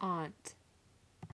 aunt.